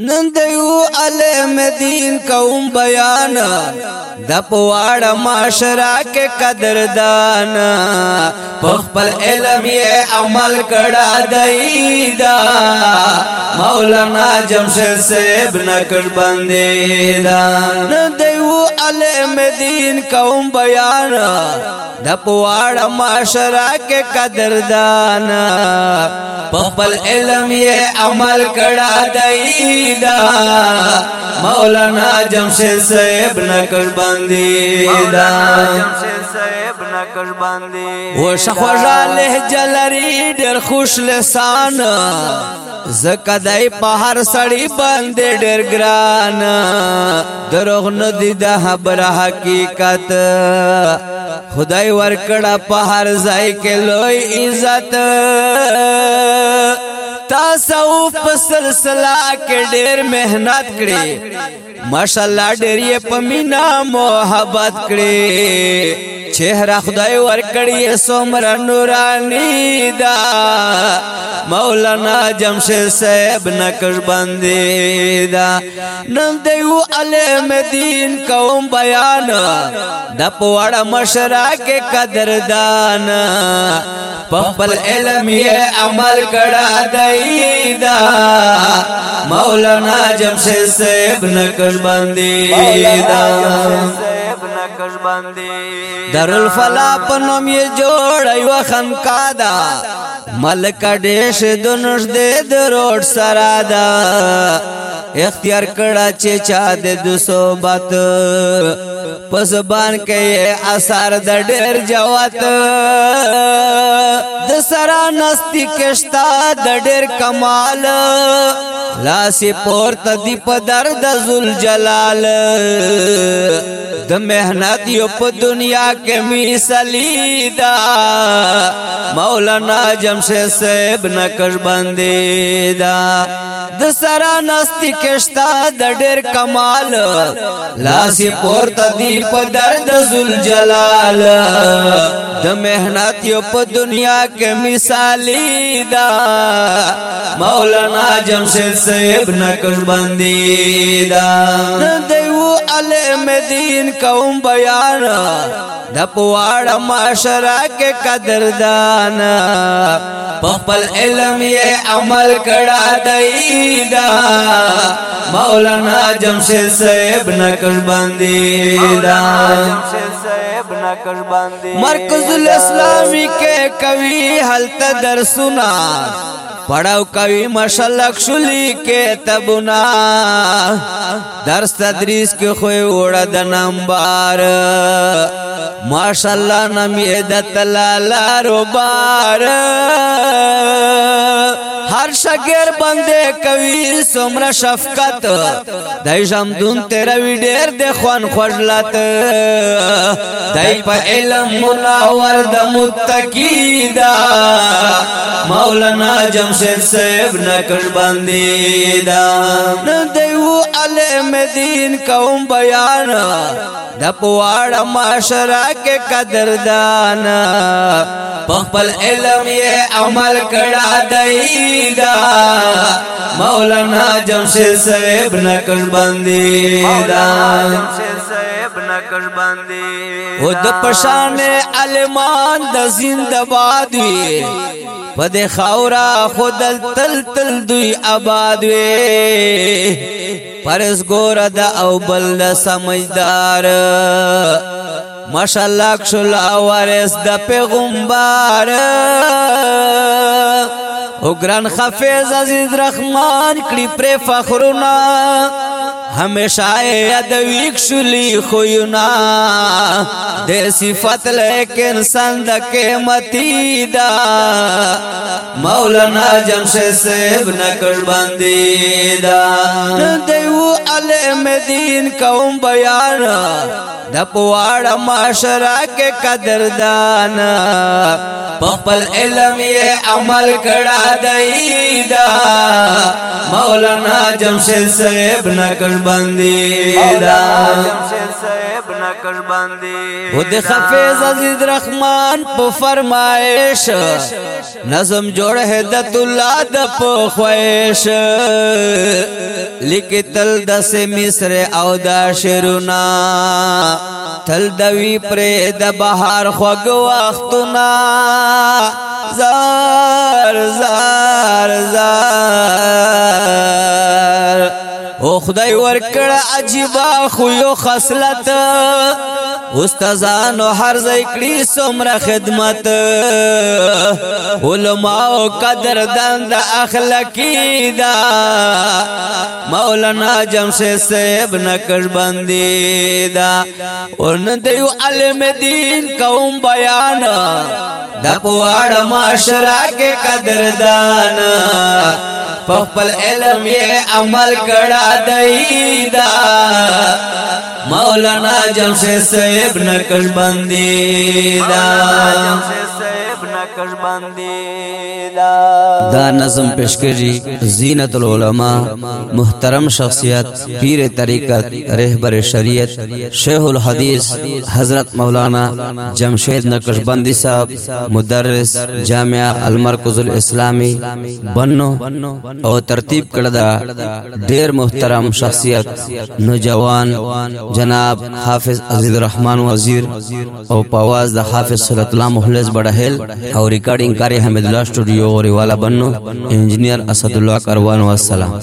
نن دیو علم دین کوم بیان د پواړه معاشره کې قدردان پخپل علم یې عمل کړه دایدا مولانا جمشید صاحب نکړ باندې دا نن دیو علم دین کوم بیان د پواړه معاشره کې قدردان پخپل علم یې عمل کړه دایدا بندیدا مولانا جمشید صاحب نکړ بندیدا و شخوژه لهجه لري ډېر خوش لسان زکه دای په هر سړی باندې ډېر ګران دروغ نه دي د خبر حقیقت خدای ورکړه په هر ځای کې لوی عزت تصوف په سلسله کې ډېر مهنت کړي ماشالله ډېر یې په مینا محبت کړي چهره خدای ورکړی سومر نورانی دا مولانا جمشید صاحب نقش باندې دا نن دیو علم دین کوم بیان د پوړ مشرا کې قدردان پپل علم یې عمل کړه دی دا مولانا جمشید صاحب نقش باندې دا لکش باندې درالفلا په نوم یې جوړای و خنقا دا ملک ډیش دنش دې د روټ سرا دا اختیار کړه چې چا دې د صحبت پس بان کې اثر د ډېر جوات د سرا نستی کښتا د ډېر کمال لاس پورته دی په درد ذل جلال د مه جہنہ دیو پا دنیا کے می سلیدہ مولانا جم سے سیب نکر بندیدہ دسرا نستی کشتا دڑیر کمال لاسی پورتا دی پا درد زل جلال دمہنا تیو پا دنیا کے مثالی دا مولانا جمشید صاحب نقش باندې دا دیو علم دین کوم بیان د پواړه معاشره کې قدردان په خپل علم یې عمل کړه دی دا مولانا جمشید صاحب نقش باندې دا مرکز الاسلامی کې کوي حلت درسونه خړاو کوي مشلک شلی کې تبنا درس تدریس کې خو وړه د نمبر ماشالله نمې د تلالا رو بار شګر باندې کوي سمره شفقت دای جامدون تیر وی ډیر د خوان خوړلات دای په علم مناور د متقیدا مولانا جمشید صاحب نکړ باندې دا دیو علم دین کوم بیان د پواړه معاشره کې قدردان په خپل علم یې عمل کړه دای دا مولانا جمشید صاحب نکړ باندې دا او د پشان علمان د زندباد وي پد خاورا خودل تل تل دوی آباد وي پرس ګور د او بل د سمجدار ماشاءالله خل اوارس د پیغمبر او ګران حافظ عزیز رحمان کړي پر فخرنا همیشه یاد ویک شلی خوینا د صفات لیکن سند قیمتی دا مولانا جمشید صاحب نکړ باندې دا دیو علم دین کوم بیان د پواړه معاشره کې قدردان په خپل علم یې عمل کړه دی دا مولانا جمشید صاحب نقش بندی دا و د حفیظ عزیز رحمان په فرمایش نظم جوړ هدت الله د په خوښ لیکتل د سه مصر او د شرونا تل دوی پر د بهار خوګ وختونه زار زار زار او خدای ورکړه عجيبه خو یو خصلت استادانو هر ځای کړی څومره خدمت علما او قدردان د اخلاقی دا مولانا جمشید صاحب نقش باندې دا اون دیو علم دین قوم بیان د پواړه معاشره کې قدردان پخپل علم یې عمل کړه دی دا مولانا جمشید صاحب صاحب نقش بندی دا مولانا جمشید صاحب نقش بندی دا دا نظم پیش کړي زینت العلماء محترم شخصیت پیر طریقت رهبر شریعت شیخ الحدیث حضرت مولانا جمشید نقشبندی صاحب مدرس جامعہ المرکز الاسلامی بنو او ترتیب کړه ډیر محترم شخصیت نوجوان جناب حافظ عزیز الرحمن وزیر او پواز د حافظ صلی الله مخلص بڑا هل او ریکارډینګ کاری حمید الله سټوډیو اوریوالا بنو انجینئر اسدالله کروان والسلام